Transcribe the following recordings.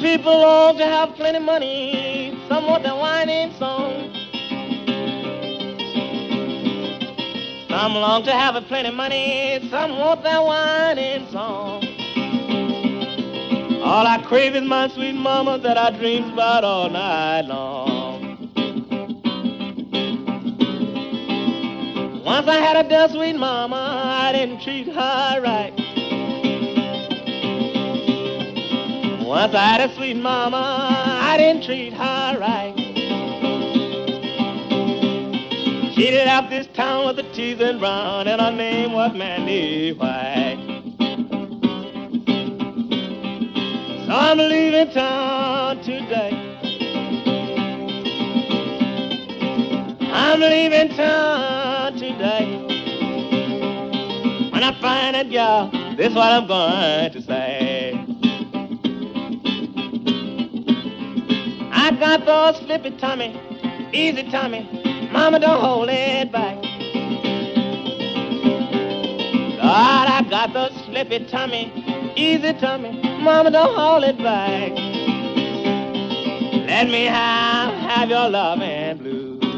People long to have plenty of money, some want that whining song. Some long to have a plenty money, some want that whining song. All I crave is my sweet mama that I dreams about all night long. Once I had a dear sweet mama, I didn't treat her right. Once I had a sweet mama, I didn't treat her right. She left this town with a teasing round, and her name was Mandy White. So I'm leaving town today. I'm leaving town today. When I find that girl, this is what I'm going to say. I got those flippy tummy, easy tummy. Mama, don't hold it back. God, I got those slippy tummy, easy tummy. Mama, don't hold it back. Let me have, have your love and blue.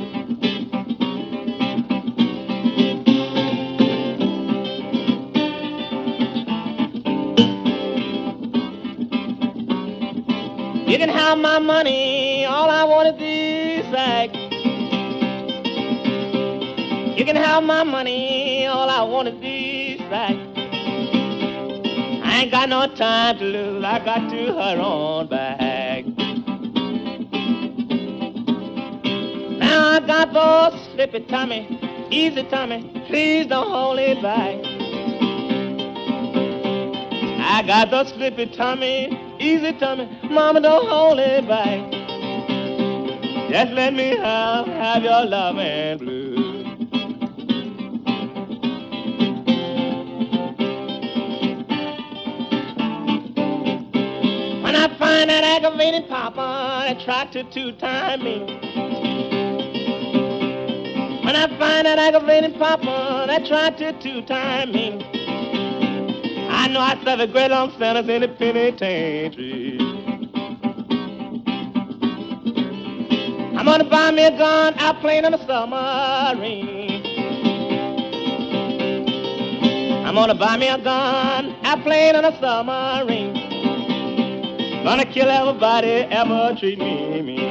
You can have my money, all I want is sack. You can have my money, all I want is. I ain't got no time to lose, I got to her on back. Now I got those slippy tummy, easy tummy, please don't hold it back. I got those slippy tummy, easy tummy, mama don't hold it back. Just let me have, have your love and blue. When I find that aggravating papa that tried to two-time me. When I find that aggravating papa that tried to two-time me. I know I serve a great long sentence in the penitentiary. I'm gonna buy me a gun, airplane, and a submarine. I'm gonna buy me a gun, airplane, and a submarine. Gonna kill everybody ever treat me mean.